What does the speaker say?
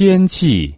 天气。